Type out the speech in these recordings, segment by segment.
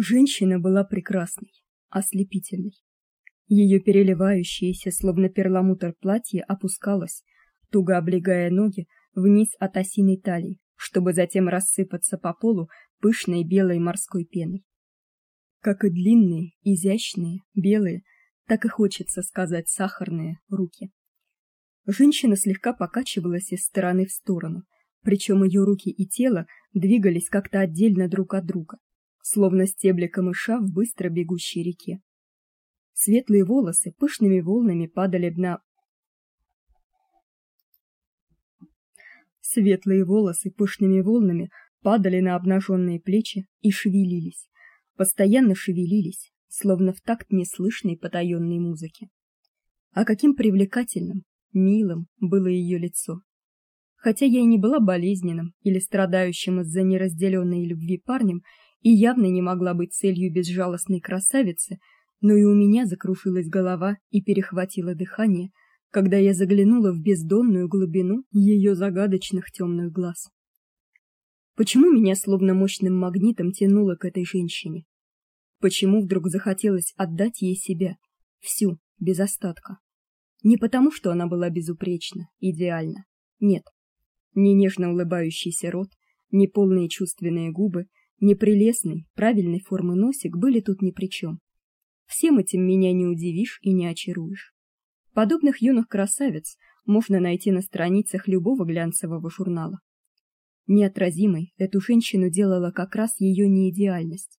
Женщина была прекрасной, ослепительной. Ее переливающееся, словно перламутр платье опускалось, туго облегая ноги вниз от осиной талии, чтобы затем рассыпаться по полу пышной белой морской пеной. Как и длинные, изящные, белые, так и хочется сказать сахарные руки. Женщина слегка покачивалась из стороны в сторону, причем ее руки и тело двигались как-то отдельно друг от друга, словно стебли камыша в быстро бегущей реке. Светлые волосы пышными волнами падали на Светлые волосы пышными волнами падали на обнаженные плечи и шевелились, постоянно шевелились, словно в такт неслышной потаенной музыки. А каким привлекательным, милым было ее лицо. Хотя я и не была болезненным или страдающим из-за неразделенной любви парнем и явно не могла быть целью безжалостной красавицы, но и у меня закружилась голова и перехватило дыхание, когда я заглянула в бездонную глубину ее загадочных темных глаз. Почему меня словно мощным магнитом тянуло к этой женщине? Почему вдруг захотелось отдать ей себя, всю, без остатка? Не потому, что она была безупречна, идеальна. Нет. Ни нежно улыбающийся рот, ни полные чувственные губы, ни прелестный, правильной формы носик были тут ни при чем. Всем этим меня не удивишь и не очаруешь. Подобных юных красавиц можно найти на страницах любого глянцевого журнала. Неотразимой эту женщину делала как раз ее неидеальность.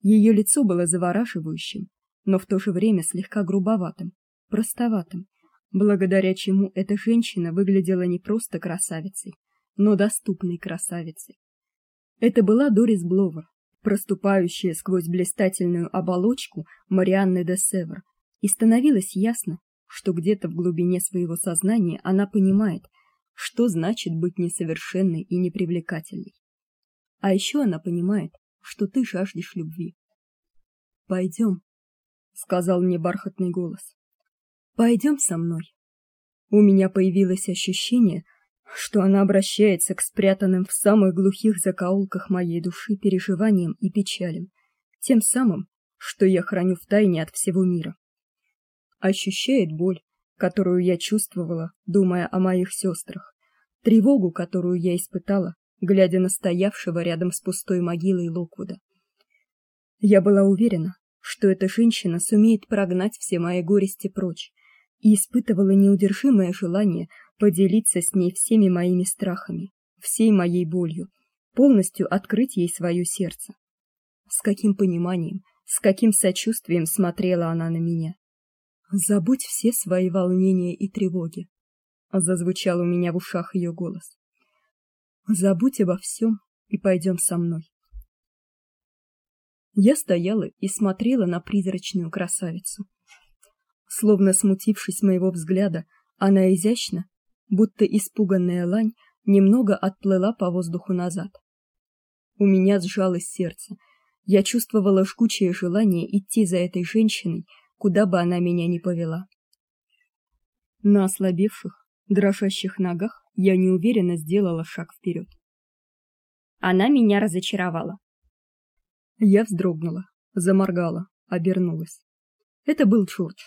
Ее лицо было завораживающим, но в то же время слегка грубоватым, простоватым, благодаря чему эта женщина выглядела не просто красавицей, но доступной красавицей. Это была Дорис Бловер, проступающая сквозь блистательную оболочку Марианны де Север, и становилось ясно, что где-то в глубине своего сознания она понимает, что значит быть несовершенной и непривлекательной. А еще она понимает, что ты жаждешь любви. Пойдем, сказал мне бархатный голос. Пойдем со мной. У меня появилось ощущение, что она обращается к спрятанным в самых глухих закоулках моей души переживаниям и печалям, тем самым, что я храню в тайне от всего мира. Ощущает боль, которую я чувствовала, думая о моих сестрах, тревогу, которую я испытала, глядя на стоявшего рядом с пустой могилой Локвуда. Я была уверена, что эта женщина сумеет прогнать все мои горести прочь, и испытывала неудержимое желание поделиться с ней всеми моими страхами, всей моей болью, полностью открыть ей свое сердце. С каким пониманием, с каким сочувствием смотрела она на меня. Забудь все свои волнения и тревоги, зазвучал у меня в ушах ее голос. Забудь обо всем и пойдем со мной. Я стояла и смотрела на призрачную красавицу. Словно смутившись моего взгляда, она изящно, будто испуганная лань, немного отплыла по воздуху назад. У меня сжалось сердце. Я чувствовала жгучее желание идти за этой женщиной, куда бы она меня ни повела. На ослабевших, дрожащих ногах я неуверенно сделала шаг вперед. Она меня разочаровала. Я вздрогнула, заморгала, обернулась. Это был Джордж.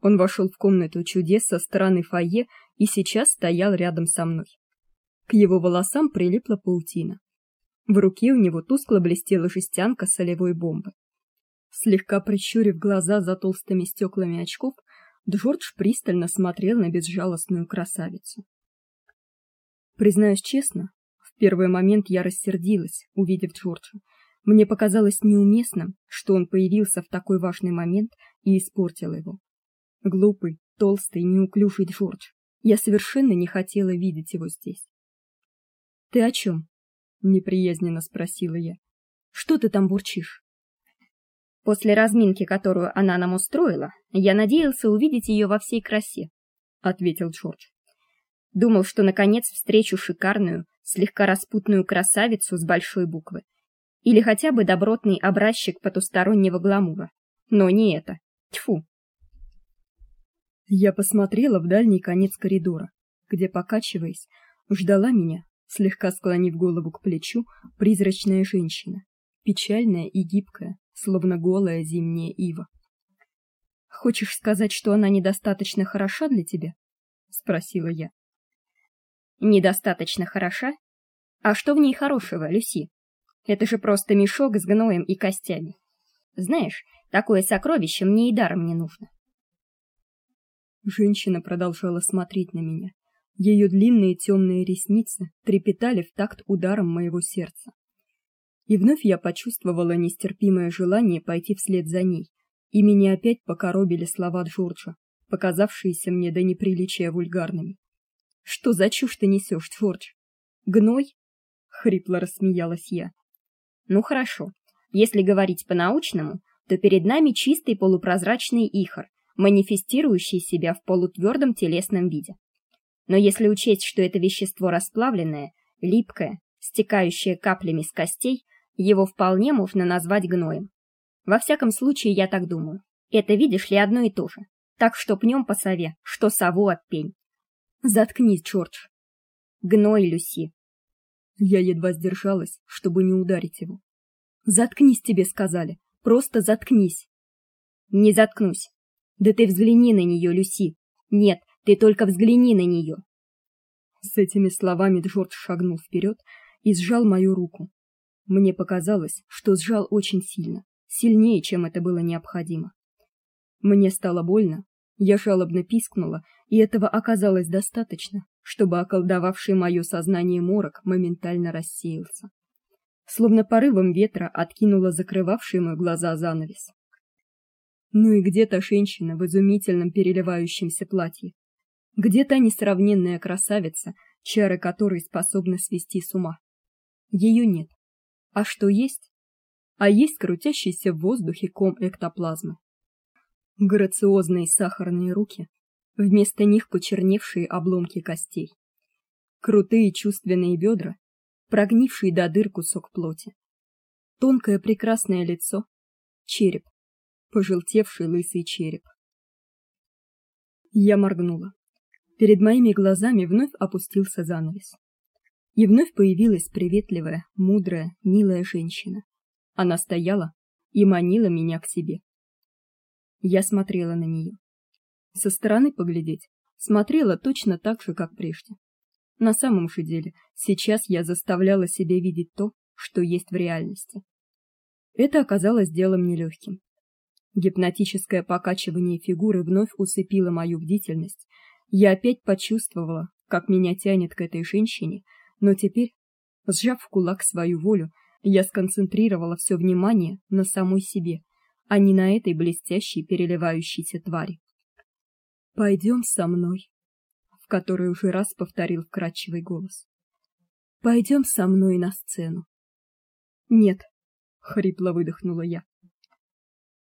Он вошел в комнату чудес со стороны фойе и сейчас стоял рядом со мной. К его волосам прилипла паутина. В руке у него тускло блестела жестянка солевой бомбы. Слегка прищурив глаза за толстыми стеклами очков, Джордж пристально смотрел на безжалостную красавицу. Признаюсь честно, в первый момент я рассердилась, увидев Джорджа. Мне показалось неуместным, что он появился в такой важный момент и испортил его. Глупый, толстый, неуклюжий Джордж. Я совершенно не хотела видеть его здесь. Ты о чем? неприязненно спросила я. Что ты там бурчишь? После разминки, которую она нам устроила, я надеялся увидеть ее во всей красе, ответил Джордж. Думал, что наконец встречу шикарную, слегка распутную красавицу с большой буквы или хотя бы добротный образчик потустороннего гламура. Но не это. Тьфу. Я посмотрела в дальний конец коридора, где, покачиваясь, ждала меня, слегка склонив голову к плечу, призрачная женщина, печальная и гибкая, словно голая зимняя ива. Хочешь сказать, что она недостаточно хороша для тебя? спросила я. Недостаточно хороша? А что в ней хорошего, Люси? Это же просто мешок с гноем и костями. Знаешь, такое сокровище мне и даром не нужно. Женщина продолжала смотреть на меня. Ее длинные темные ресницы трепетали в такт ударом моего сердца. И вновь я почувствовала нестерпимое желание пойти вслед за ней, и меня опять покоробили слова Джорджа, показавшиеся мне до неприличия вульгарными. Что за чушь ты несешь, Джордж? Гной? хрипло рассмеялась я. Ну хорошо. Если говорить по-научному, то перед нами чистый полупрозрачный ихор, манифестирующий себя в полутвердом телесном виде. Но если учесть, что это вещество расплавленное, липкое, стекающее каплями с костей, его вполне можно назвать гноем. Во всяком случае, я так думаю. Это, видишь ли, одно и то же. Так что пнем по сове, что сову об пень. Заткнись, Джордж. Гной, Люси. Я едва сдержалась, чтобы не ударить его. Заткнись, тебе сказали. Просто заткнись. Не заткнусь. Да ты взгляни на нее, Люси. Нет, ты только взгляни на нее. С этими словами Джордж шагнул вперед и сжал мою руку. Мне показалось, что сжал очень сильно, сильнее, чем это было необходимо. Мне стало больно, я жалобно пискнула, и этого оказалось достаточно, чтобы околдовавший мое сознание морок моментально рассеялся. Словно порывом ветра откинуло закрывавший мои глаза занавес. Ну и где та женщина в изумительном переливающемся платье? Где та несравненная красавица, чары которой способны свести с ума? Ее нет. А что есть? А есть крутящийся в воздухе ком эктоплазмы. Грациозные сахарные руки, вместо них почерневшие обломки костей. Крутые чувственные бедра, прогнивший до дыр кусок плоти. Тонкое прекрасное лицо, череп, пожелтевший лысый череп. Я моргнула. Перед моими глазами вновь опустился занавес. И вновь появилась приветливая, мудрая, милая женщина. Она стояла и манила меня к себе. Я смотрела на нее. Со стороны поглядеть, смотрела точно так же, как прежде. На самом же деле, сейчас я заставляла себя видеть то, что есть в реальности. Это оказалось делом нелегким. Гипнотическое покачивание фигуры вновь усыпило мою бдительность. Я опять почувствовала, как меня тянет к этой женщине, но теперь, сжав в кулак свою волю, я сконцентрировала все внимание на самой себе, а не на этой блестящей переливающейся твари. Пойдем со мной, в который уже раз повторил вкрадчивый голос. Пойдем со мной на сцену. Нет, хрипло выдохнула я.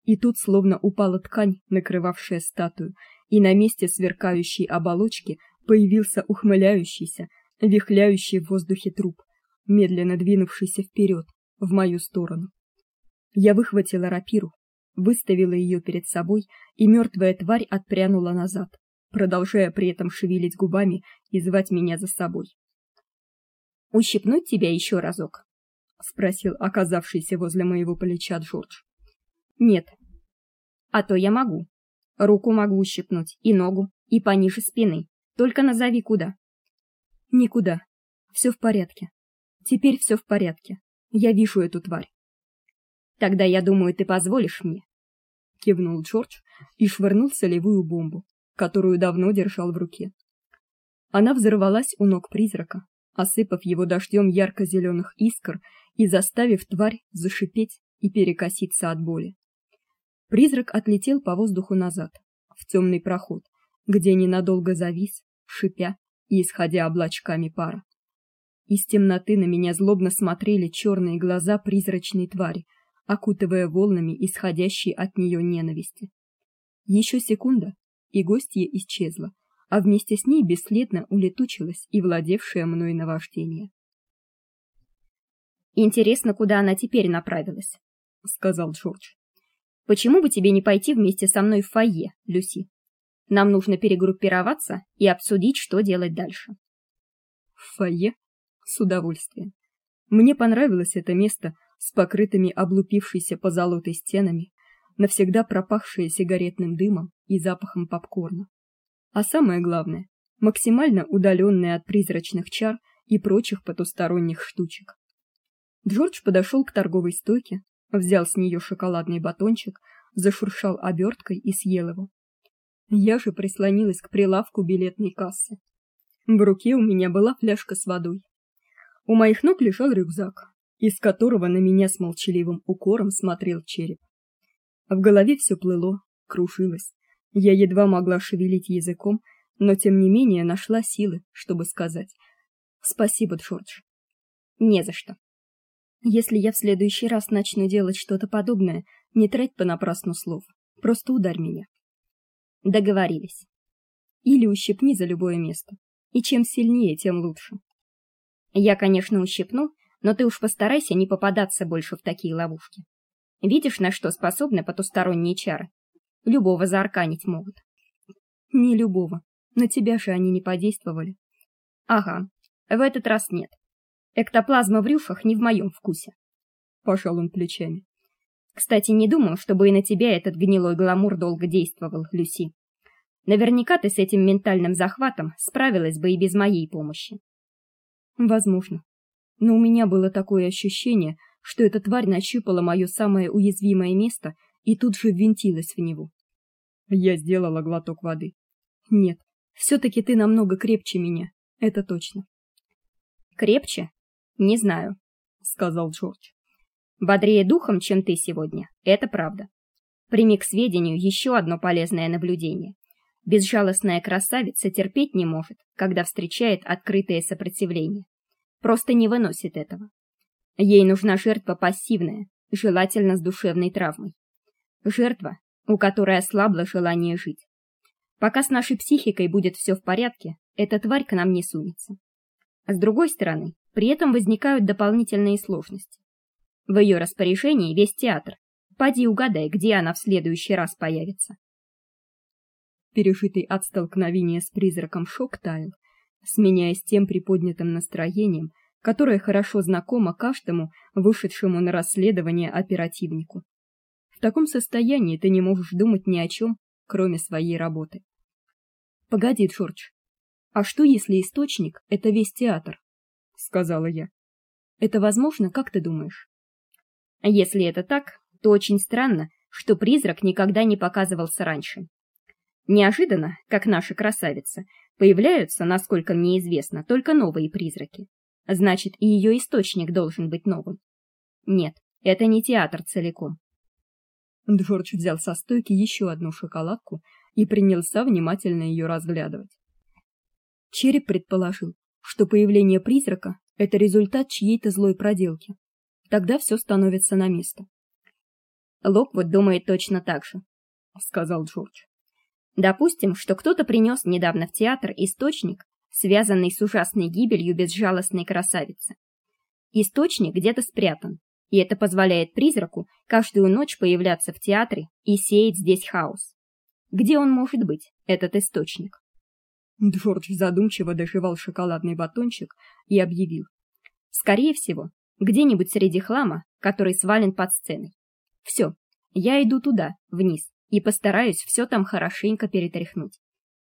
И тут словно упала ткань, накрывавшая статую, и на месте сверкающей оболочки появился ухмыляющийся, вихляющий в воздухе труп, медленно двинувшийся вперед в мою сторону. Я выхватила рапиру, выставила ее перед собой, и мертвая тварь отпрянула назад, продолжая при этом шевелить губами и звать меня за собой. Ущипнуть тебя еще разок, спросил оказавшийся возле моего плеча Джордж. Нет. А то я могу. Руку могу ущипнуть, и ногу, и пониже спины. Только назови куда. Никуда. Все в порядке. Теперь все в порядке. Я вижу эту тварь. Тогда я думаю, ты позволишь мне. Кивнул Джордж и швырнул солевую бомбу, которую давно держал в руке. Она взорвалась у ног призрака, осыпав его дождем ярко зеленых искр и заставив тварь зашипеть и перекоситься от боли. Призрак отлетел по воздуху назад, в темный проход, где ненадолго завис, шипя и исходя облачками пара. Из темноты на меня злобно смотрели черные глаза призрачной твари, окутывая волнами исходящей от нее ненависти. Еще секунда, и гостья исчезла, а вместе с ней бесследно улетучилась и владевшее мной наваждение. Интересно, куда она теперь направилась, сказал Джордж. Почему бы тебе не пойти вместе со мной в фойе, Люси? Нам нужно перегруппироваться и обсудить, что делать дальше. В фойе? С удовольствием. Мне понравилось это место, с покрытыми облупившейся позолотой стенами, навсегда пропахшая сигаретным дымом и запахом попкорна. А самое главное, максимально удаленная от призрачных чар и прочих потусторонних штучек. Джордж подошел к торговой стойке, взял с нее шоколадный батончик, зашуршал оберткой и съел его. Я же прислонилась к прилавку билетной кассы. В руке у меня была фляжка с водой. У моих ног лежал рюкзак, из которого на меня с молчаливым укором смотрел череп. В голове все плыло, крушилось. Я едва могла шевелить языком, но тем не менее нашла силы, чтобы сказать: "Спасибо, Джордж". "Не за что. Если я в следующий раз начну делать что-то подобное, не трать понапрасну слов. Просто ударь меня". Договорились. Или ущипни за любое место. И чем сильнее, тем лучше. Я, конечно, ущипну, но ты уж постарайся не попадаться больше в такие ловушки. Видишь, на что способны потусторонние чары? Любого заарканить могут. Не любого. На тебя же они не подействовали. Ага. В этот раз нет. Эктоплазма в рюшах не в моем вкусе. Пожал он плечами. Кстати, не думал, чтобы и на тебя этот гнилой гламур долго действовал, Люси. Наверняка ты с этим ментальным захватом справилась бы и без моей помощи. Возможно. Но у меня было такое ощущение, что эта тварь нащупала мое самое уязвимое место и тут же ввинтилась в него. Я сделала глоток воды. Нет, все таки ты намного крепче меня. Это точно. Крепче? Не знаю, сказал Джордж. Бодрее духом, чем ты сегодня. Это правда. Прими к сведению еще одно полезное наблюдение. Безжалостная красавица терпеть не может, когда встречает открытое сопротивление. Просто не выносит этого. Ей нужна жертва пассивная, желательно с душевной травмой. Жертва, у которой ослабло желание жить. Пока с нашей психикой будет все в порядке, эта тварь к нам не сунется. С другой стороны, при этом возникают дополнительные сложности. В ее распоряжении весь театр. Поди угадай, где она в следующий раз появится. Пережитый от столкновения с призраком шок таял, сменяясь тем приподнятым настроением, которое хорошо знакомо каждому вышедшему на расследование оперативнику. В таком состоянии ты не можешь думать ни о чем, кроме своей работы. Погоди, Джордж. А что если источник это весь театр? Сказала я. Это возможно, как ты думаешь? Если это так, то очень странно, что призрак никогда не показывался раньше. Неожиданно, как наша красавица, появляются, насколько мне известно, только новые призраки. Значит, и ее источник должен быть новым. Нет, это не театр целиком. Джордж взял со стойки еще одну шоколадку и принялся внимательно ее разглядывать. Череп предположил, что появление призрака это результат чьей-то злой проделки. Тогда все становится на место. Локвуд думает точно так же, сказал Джордж. Допустим, что кто-то принес недавно в театр источник, связанный с ужасной гибелью безжалостной красавицы. Источник где-то спрятан, и это позволяет призраку каждую ночь появляться в театре и сеять здесь хаос. Где он может быть, этот источник? Джордж задумчиво доживал шоколадный батончик и объявил: "Скорее всего, где-нибудь среди хлама, который свален под сценой. Все, я иду туда, вниз, и постараюсь все там хорошенько перетряхнуть.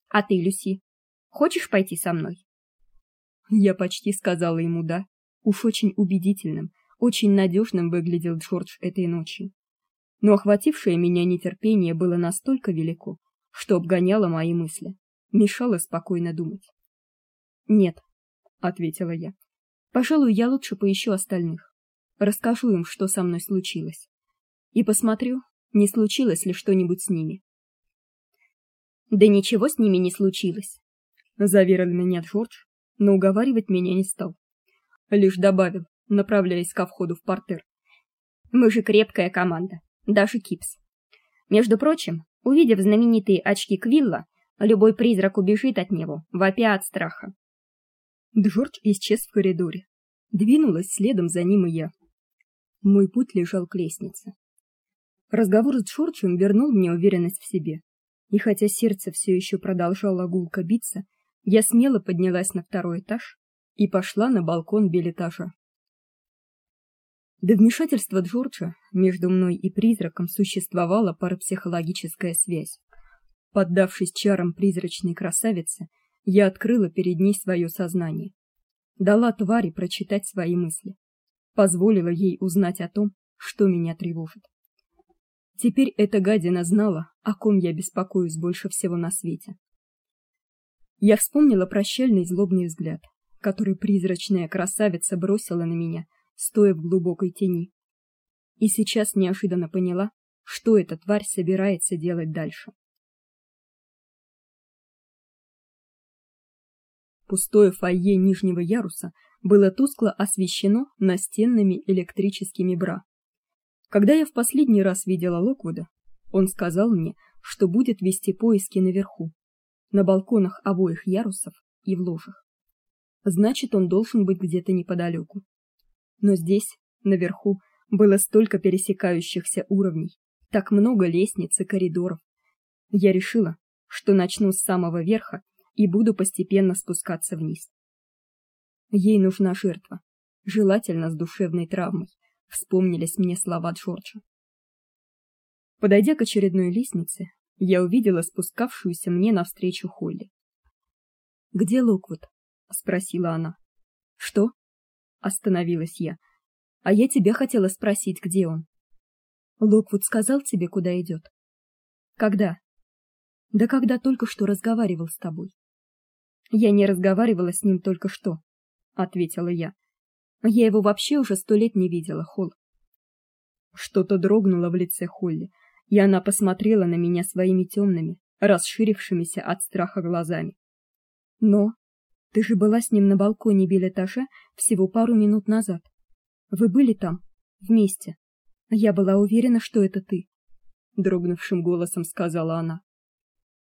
А ты, Люси, хочешь пойти со мной?" Я почти сказала ему да. Уж очень убедительным, очень надежным выглядел Джордж этой ночью. Но охватившее меня нетерпение было настолько велико, что обгоняло мои мысли мешало спокойно думать. "Нет", ответила я. "Пожалуй, я лучше поищу остальных. Расскажу им, что со мной случилось. И посмотрю, не случилось ли что-нибудь с ними". "Да ничего с ними не случилось", заверил меня Джордж, но уговаривать меня не стал. Лишь добавил, направляясь ко входу в портер: "Мы же крепкая команда, даже Кипс. Между прочим, увидев знаменитые очки Квилла, Любой призрак убежит от него, вопя от страха. Джордж исчез в коридоре. Двинулась следом за ним и я. Мой путь лежал к лестнице. Разговор с Джорджем вернул мне уверенность в себе. И хотя сердце все еще продолжало гулко биться, я смело поднялась на второй этаж и пошла на балкон билетажа. До вмешательства Джорджа между мной и призраком существовала парапсихологическая связь. Поддавшись чарам призрачной красавицы, я открыла перед ней свое сознание. Дала твари прочитать свои мысли. Позволила ей узнать о том, что меня тревожит. Теперь эта гадина знала, о ком я беспокоюсь больше всего на свете. Я вспомнила прощальный злобный взгляд, который призрачная красавица бросила на меня, стоя в глубокой тени. И сейчас неожиданно поняла, что эта тварь собирается делать дальше. Пустое фойе нижнего яруса было тускло освещено настенными электрическими бра. Когда я в последний раз видела Локвуда, он сказал мне, что будет вести поиски наверху, на балконах обоих ярусов и в ложах. Значит, он должен быть где-то неподалеку. Но здесь, наверху, было столько пересекающихся уровней, так много лестниц и коридоров. Я решила, что начну с самого верха и буду постепенно спускаться вниз. Ей нужна жертва, желательно с душевной травмой, вспомнились мне слова Джорджа. Подойдя к очередной лестнице, я увидела спускавшуюся мне навстречу Холли. "Где Локвуд?" спросила она. "Что?" остановилась я. "А я тебя хотела спросить, где он?" "Локвуд сказал тебе, куда идет?» "Когда?" "Да когда только что разговаривал с тобой." "Я не разговаривала с ним только что", ответила я. Я его вообще уже сто лет не видела, Холл. Что-то дрогнуло в лице Холли, и она посмотрела на меня своими темными, расширившимися от страха глазами. Но ты же была с ним на балконе билетажа всего пару минут назад. Вы были там вместе. Я была уверена, что это ты, дрогнувшим голосом сказала она.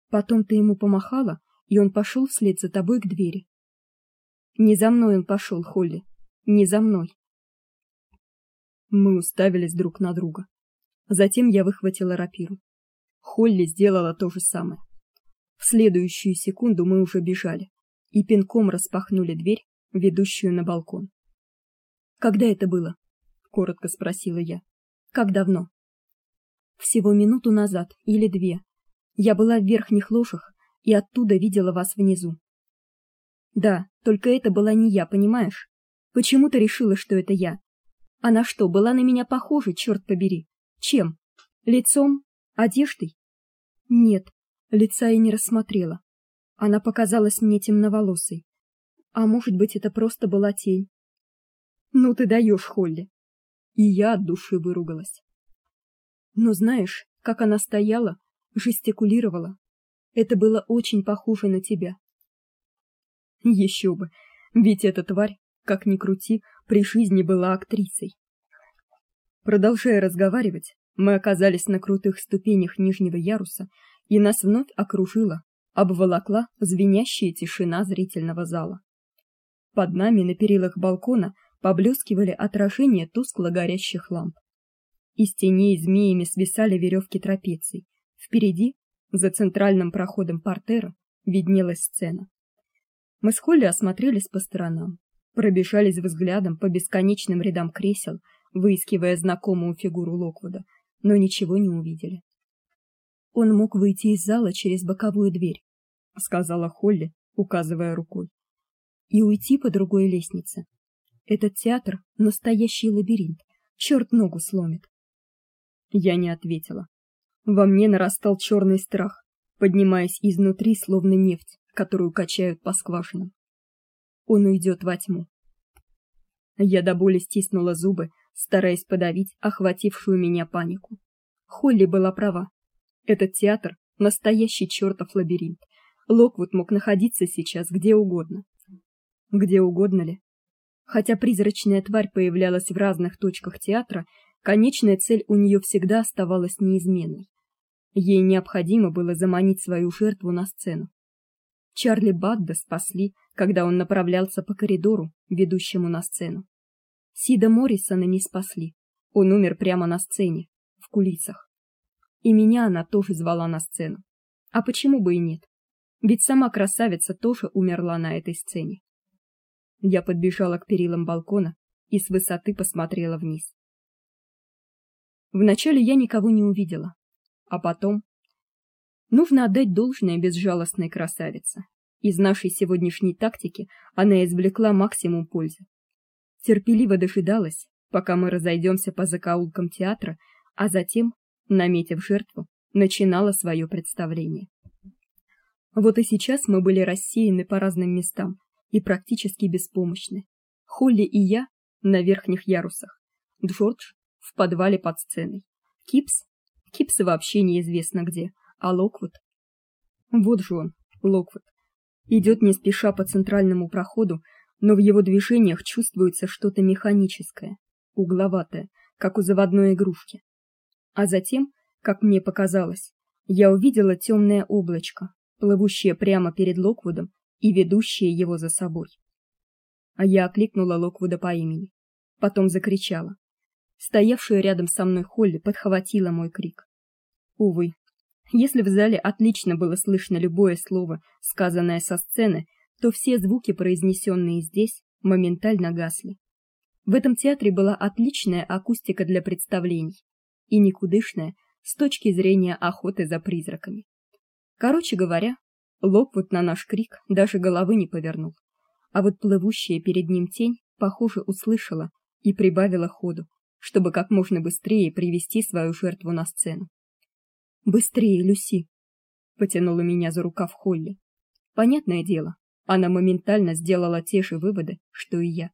Потом ты ему помахала, и он пошел вслед за тобой к двери. Не за мной он пошел, Холли, не за мной. Мы уставились друг на друга. Затем я выхватила рапиру. Холли сделала то же самое. В следующую секунду мы уже бежали и пинком распахнули дверь, ведущую на балкон. Когда это было? коротко спросила я. Как давно? Всего минуту назад или две. Я была в верхних ложах и оттуда видела вас внизу. Да, только это была не я, понимаешь? Почему ты решила, что это я? Она что, была на меня похожа, черт побери? Чем? Лицом? Одеждой? Нет, лица я не рассмотрела. Она показалась мне темноволосой. А может быть, это просто была тень. Ну ты даешь, Холли. И я от души выругалась. Но знаешь, как она стояла, жестикулировала. Это было очень похоже на тебя. Еще бы. Ведь эта тварь как ни крути, при жизни была актрисой. Продолжая разговаривать, мы оказались на крутых ступенях нижнего яруса, и нас вновь окружила, обволокла звенящая тишина зрительного зала. Под нами на перилах балкона поблескивали отражения тускло горящих ламп. Из теней змеями свисали веревки трапеций. Впереди, за центральным проходом портера, виднелась сцена. Мы с Холли осмотрелись по сторонам пробежались взглядом по бесконечным рядам кресел, выискивая знакомую фигуру Локвуда, но ничего не увидели. Он мог выйти из зала через боковую дверь, сказала Холли, указывая рукой. И уйти по другой лестнице. Этот театр настоящий лабиринт. Черт ногу сломит. Я не ответила. Во мне нарастал черный страх, поднимаясь изнутри словно нефть, которую качают по скважинам он уйдет во тьму. Я до боли стиснула зубы, стараясь подавить охватившую меня панику. Холли была права. Этот театр настоящий чертов лабиринт. Локвуд мог находиться сейчас где угодно. Где угодно ли? Хотя призрачная тварь появлялась в разных точках театра, конечная цель у нее всегда оставалась неизменной. Ей необходимо было заманить свою жертву на сцену. Чарли Бадда спасли, когда он направлялся по коридору, ведущему на сцену. Сида Моррисона не спасли. Он умер прямо на сцене, в кулисах. И меня она тоже звала на сцену. А почему бы и нет? Ведь сама красавица тоже умерла на этой сцене. Я подбежала к перилам балкона и с высоты посмотрела вниз. Вначале я никого не увидела, а потом нужно отдать должное безжалостной красавице. Из нашей сегодняшней тактики она извлекла максимум пользы. Терпеливо дожидалась, пока мы разойдемся по закоулкам театра, а затем, наметив жертву, начинала свое представление. Вот и сейчас мы были рассеяны по разным местам и практически беспомощны. Холли и я на верхних ярусах, Джордж в подвале под сценой, Кипс, Кипс вообще неизвестно где, а Локвуд Вот же он, Локвуд. Идет не спеша по центральному проходу, но в его движениях чувствуется что-то механическое, угловатое, как у заводной игрушки. А затем, как мне показалось, я увидела темное облачко, плывущее прямо перед Локвудом и ведущее его за собой. А я окликнула Локвуда по имени, потом закричала. Стоявшая рядом со мной Холли подхватила мой крик. Увы, если в зале отлично было слышно любое слово, сказанное со сцены, то все звуки, произнесенные здесь, моментально гасли. В этом театре была отличная акустика для представлений и никудышная с точки зрения охоты за призраками. Короче говоря, Локвуд на наш крик даже головы не повернул, а вот плывущая перед ним тень, похоже, услышала и прибавила ходу, чтобы как можно быстрее привести свою жертву на сцену. Быстрее, Люси, потянула меня за рукав Холли. Понятное дело, она моментально сделала те же выводы, что и я.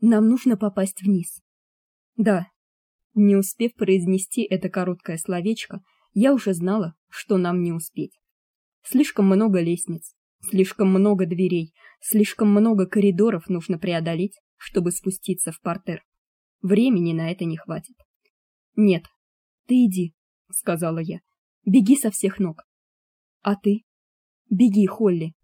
Нам нужно попасть вниз. Да. Не успев произнести это короткое словечко, я уже знала, что нам не успеть. Слишком много лестниц, слишком много дверей, слишком много коридоров нужно преодолеть, чтобы спуститься в партер. Времени на это не хватит. Нет. Ты иди, сказала я. Беги со всех ног. А ты? Беги, Холли.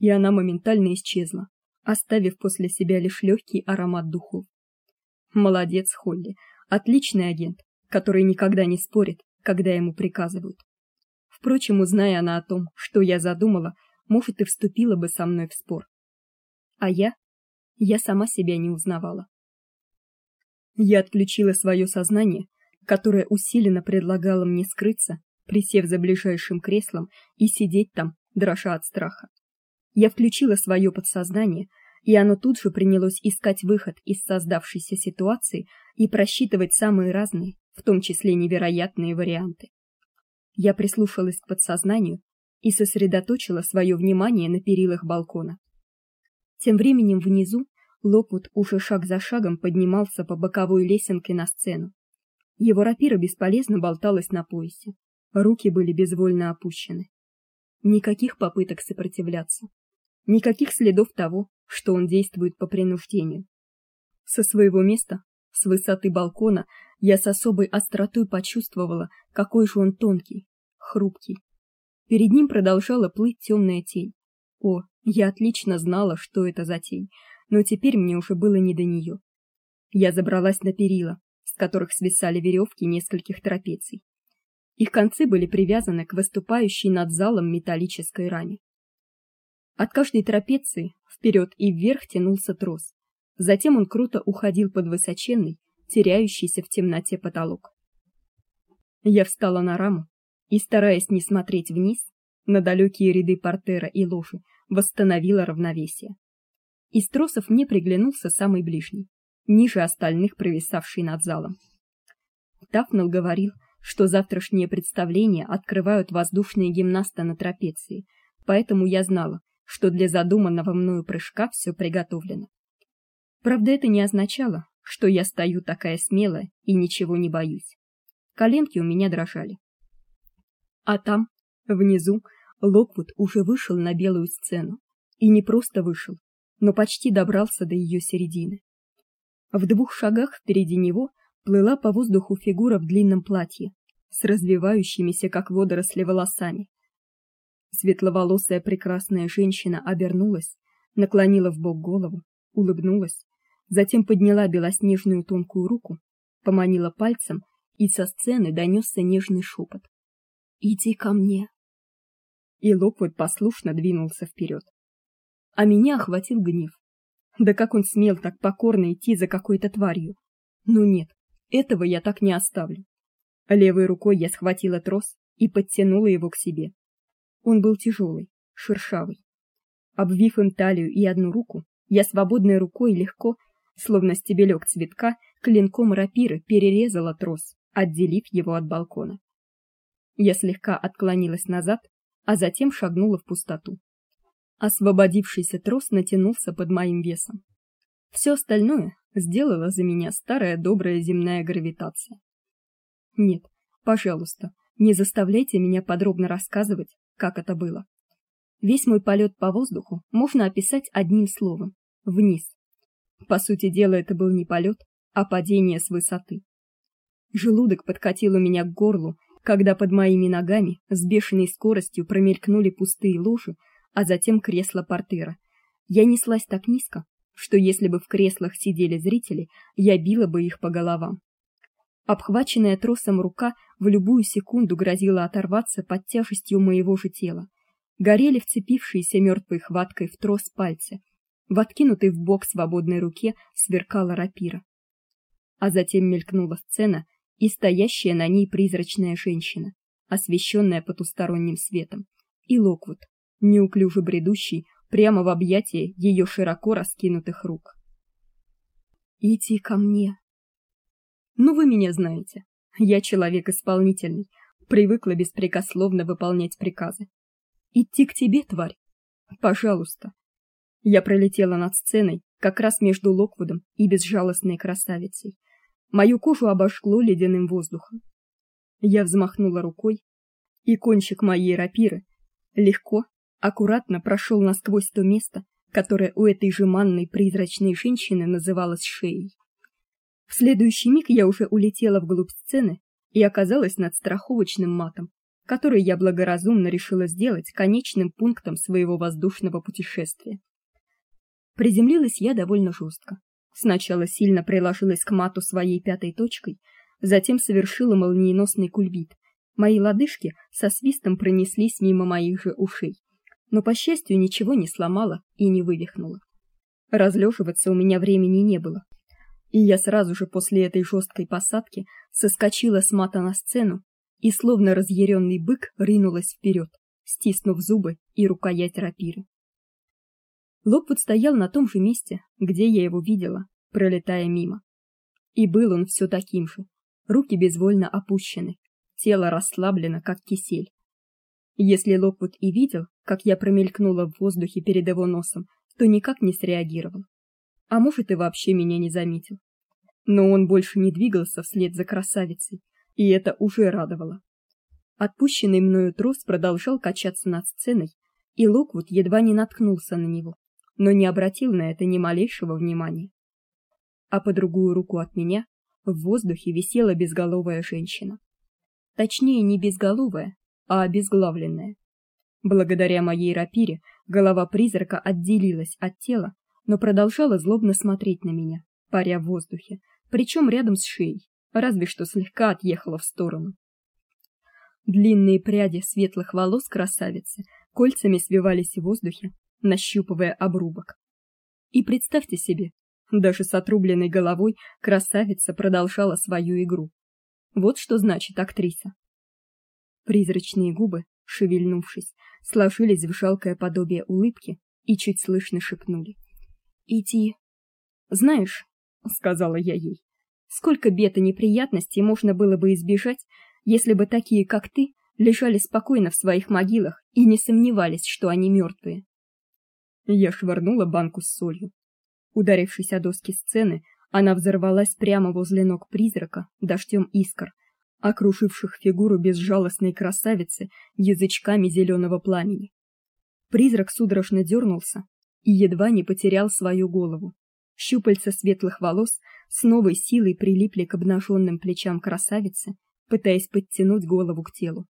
И она моментально исчезла, оставив после себя лишь легкий аромат духов. Молодец, Холли. Отличный агент, который никогда не спорит, когда ему приказывают. Впрочем, узная она о том, что я задумала, может, и вступила бы со мной в спор. А я? Я сама себя не узнавала. Я отключила свое сознание, которое усиленно предлагало мне скрыться, присев за ближайшим креслом и сидеть там, дрожа от страха. Я включила свое подсознание, и оно тут же принялось искать выход из создавшейся ситуации и просчитывать самые разные, в том числе невероятные варианты. Я прислушалась к подсознанию и сосредоточила свое внимание на перилах балкона. Тем временем внизу Локвуд уже шаг за шагом поднимался по боковой лесенке на сцену. Его рапира бесполезно болталась на поясе. Руки были безвольно опущены. Никаких попыток сопротивляться. Никаких следов того, что он действует по принуждению. Со своего места, с высоты балкона, я с особой остротой почувствовала, какой же он тонкий, хрупкий. Перед ним продолжала плыть темная тень. О, я отлично знала, что это за тень, но теперь мне уже было не до нее. Я забралась на перила, с которых свисали веревки нескольких трапеций. Их концы были привязаны к выступающей над залом металлической раме. От каждой трапеции вперед и вверх тянулся трос. Затем он круто уходил под высоченный, теряющийся в темноте потолок. Я встала на раму и, стараясь не смотреть вниз, на далекие ряды портера и ложи, восстановила равновесие. Из тросов мне приглянулся самый ближний, ниже остальных провисавший над залом. Тафнел говорил, что завтрашнее представление открывают воздушные гимнасты на трапеции, поэтому я знала, что для задуманного мною прыжка все приготовлено. Правда, это не означало, что я стою такая смелая и ничего не боюсь. Коленки у меня дрожали. А там, внизу, Локвуд уже вышел на белую сцену, и не просто вышел, но почти добрался до ее середины. В двух шагах впереди него плыла по воздуху фигура в длинном платье с развивающимися как водоросли волосами. Светловолосая прекрасная женщина обернулась, наклонила вбок голову, улыбнулась, затем подняла белоснежную тонкую руку, поманила пальцем, и со сцены донесся нежный шепот. "Иди ко мне". И Локвуд послушно двинулся вперед. А меня охватил гнев. Да как он смел так покорно идти за какой-то тварью? Ну нет, Этого я так не оставлю. Левой рукой я схватила трос и подтянула его к себе. Он был тяжелый, шершавый. Обвив им талию и одну руку, я свободной рукой легко, словно стебелек цветка, клинком рапиры перерезала трос, отделив его от балкона. Я слегка отклонилась назад, а затем шагнула в пустоту. Освободившийся трос натянулся под моим весом. Все остальное сделала за меня старая добрая земная гравитация. Нет, пожалуйста, не заставляйте меня подробно рассказывать, как это было. Весь мой полет по воздуху можно описать одним словом вниз. По сути дела, это был не полет, а падение с высоты. Желудок подкатил у меня к горлу, когда под моими ногами с бешеной скоростью промелькнули пустые лужи, а затем кресло портера. Я неслась так низко, что если бы в креслах сидели зрители, я била бы их по головам. Обхваченная тросом рука в любую секунду грозила оторваться под тяжестью моего же тела. Горели вцепившиеся мертвой хваткой в трос пальцы. В откинутой в бок свободной руке сверкала рапира. А затем мелькнула сцена и стоящая на ней призрачная женщина, освещенная потусторонним светом, и Локвуд, неуклюже бредущий прямо в объятия ее широко раскинутых рук. Идти ко мне. Ну вы меня знаете. Я человек исполнительный, привыкла беспрекословно выполнять приказы. Идти к тебе, тварь. Пожалуйста. Я пролетела над сценой, как раз между Локвудом и безжалостной красавицей. Мою кожу обожгло ледяным воздухом. Я взмахнула рукой, и кончик моей рапиры легко, аккуратно прошел насквозь то место, которое у этой же манной призрачной женщины называлось шеей. В следующий миг я уже улетела вглубь сцены и оказалась над страховочным матом, который я благоразумно решила сделать конечным пунктом своего воздушного путешествия. Приземлилась я довольно жестко. Сначала сильно приложилась к мату своей пятой точкой, затем совершила молниеносный кульбит. Мои лодыжки со свистом пронеслись мимо моих же ушей но по счастью ничего не сломала и не вывихнула. Разлеживаться у меня времени не было. И я сразу же после этой жесткой посадки соскочила с мата на сцену и словно разъяренный бык ринулась вперед, стиснув зубы и рукоять рапиры. Локвуд стоял на том же месте, где я его видела, пролетая мимо. И был он все таким же. Руки безвольно опущены, тело расслаблено, как кисель. Если Локвуд и видел, как я промелькнула в воздухе перед его носом, то никак не среагировал. А может, и вообще меня не заметил. Но он больше не двигался вслед за красавицей, и это уже радовало. Отпущенный мною трос продолжал качаться над сценой, и Локвуд едва не наткнулся на него, но не обратил на это ни малейшего внимания. А по другую руку от меня в воздухе висела безголовая женщина. Точнее, не безголовая, а обезглавленная. Благодаря моей рапире голова призрака отделилась от тела, но продолжала злобно смотреть на меня, паря в воздухе, причем рядом с шеей, разве что слегка отъехала в сторону. Длинные пряди светлых волос красавицы кольцами свивались в воздухе, нащупывая обрубок. И представьте себе, даже с отрубленной головой красавица продолжала свою игру. Вот что значит актриса. Призрачные губы, шевельнувшись, сложились в жалкое подобие улыбки и чуть слышно шепнули: "Иди". "Знаешь", сказала я ей. "Сколько бед и неприятностей можно было бы избежать, если бы такие, как ты, лежали спокойно в своих могилах и не сомневались, что они мертвые. Я швырнула банку с солью. Ударившись о доски сцены, она взорвалась прямо возле ног призрака дождем искр, окруживших фигуру безжалостной красавицы язычками зеленого пламени. Призрак судорожно дернулся и едва не потерял свою голову. Щупальца светлых волос с новой силой прилипли к обнаженным плечам красавицы, пытаясь подтянуть голову к телу.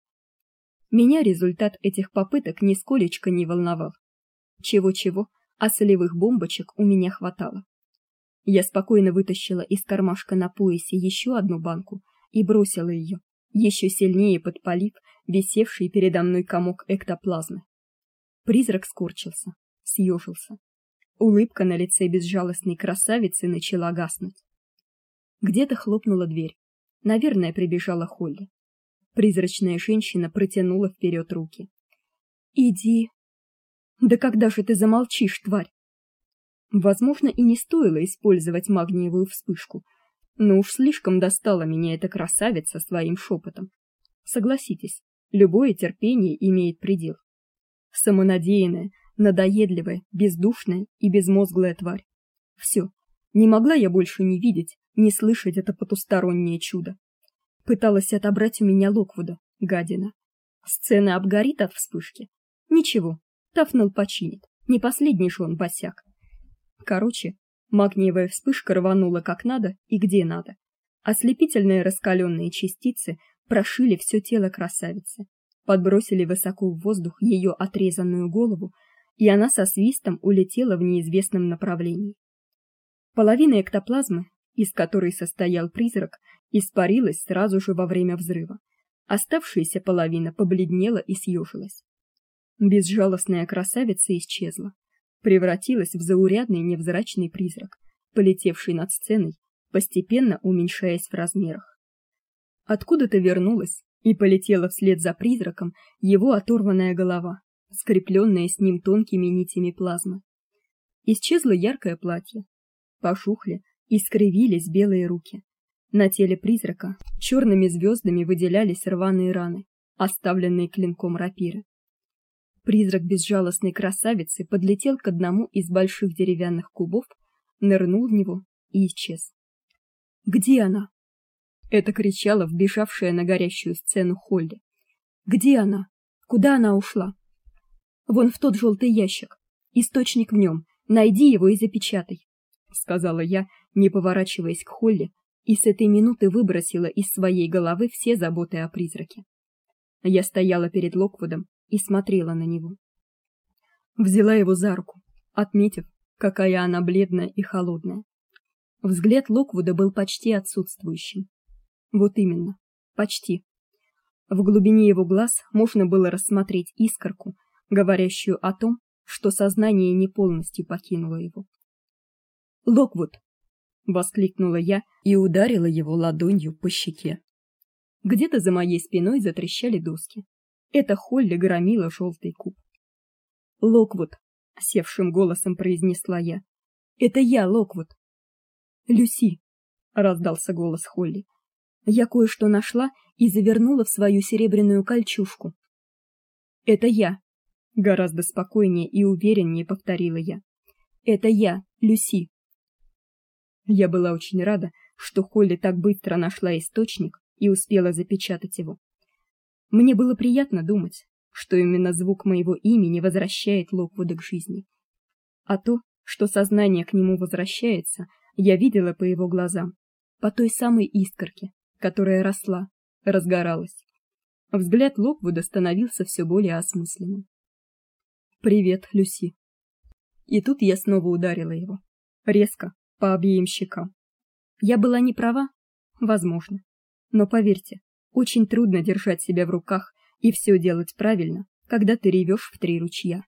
Меня результат этих попыток нисколечко не волновал. Чего-чего, а солевых бомбочек у меня хватало. Я спокойно вытащила из кармашка на поясе еще одну банку и бросила ее, еще сильнее подпалив висевший передо мной комок эктоплазмы. Призрак скорчился, съежился. Улыбка на лице безжалостной красавицы начала гаснуть. Где-то хлопнула дверь. Наверное, прибежала Холли. Призрачная женщина протянула вперед руки. Иди. Да когда же ты замолчишь, тварь? Возможно, и не стоило использовать магниевую вспышку, но уж слишком достала меня эта красавица своим шепотом. Согласитесь, любое терпение имеет предел. Самонадеянная, надоедливая, бездушная и безмозглая тварь. Все. Не могла я больше не видеть, не слышать это потустороннее чудо. Пыталась отобрать у меня Локвуда, гадина. Сцена обгорит от вспышки. Ничего, Тафнел починит. Не последний же он босяк. Короче, магниевая вспышка рванула как надо и где надо. Ослепительные раскаленные частицы прошили все тело красавицы, подбросили высоко в воздух ее отрезанную голову, и она со свистом улетела в неизвестном направлении. Половина эктоплазмы, из которой состоял призрак, испарилась сразу же во время взрыва. Оставшаяся половина побледнела и съежилась. Безжалостная красавица исчезла, превратилась в заурядный невзрачный призрак, полетевший над сценой, постепенно уменьшаясь в размерах. Откуда-то вернулась и полетела вслед за призраком его оторванная голова, скрепленная с ним тонкими нитями плазмы. Исчезло яркое платье, пошухли и скривились белые руки. На теле призрака черными звездами выделялись рваные раны, оставленные клинком рапиры. Призрак безжалостной красавицы подлетел к одному из больших деревянных кубов, нырнул в него и исчез. Где она? Это кричала вбежавшая на горящую сцену Холли. Где она? Куда она ушла? Вон в тот желтый ящик. Источник в нем. Найди его и запечатай сказала я, не поворачиваясь к Холли, и с этой минуты выбросила из своей головы все заботы о призраке. Я стояла перед Локвудом и смотрела на него. Взяла его за руку, отметив, какая она бледная и холодная. Взгляд Локвуда был почти отсутствующим. Вот именно, почти. В глубине его глаз можно было рассмотреть искорку, говорящую о том, что сознание не полностью покинуло его. Локвуд, воскликнула я и ударила его ладонью по щеке. Где-то за моей спиной затрещали доски. Это Холли громила желтый куб. Локвуд, севшим голосом произнесла я. Это я, Локвуд. Люси, раздался голос Холли. Я кое-что нашла и завернула в свою серебряную кольчужку. Это я, гораздо спокойнее и увереннее повторила я. Это я, Люси. Я была очень рада, что Холли так быстро нашла источник и успела запечатать его. Мне было приятно думать, что именно звук моего имени возвращает Локвуда к жизни. А то, что сознание к нему возвращается, я видела по его глазам, по той самой искорке, которая росла, разгоралась. Взгляд Локвуда становился все более осмысленным. Привет, Люси. И тут я снова ударила его, резко, по обеим щекам. Я была не права, возможно, но поверьте, очень трудно держать себя в руках и все делать правильно, когда ты ревешь в три ручья.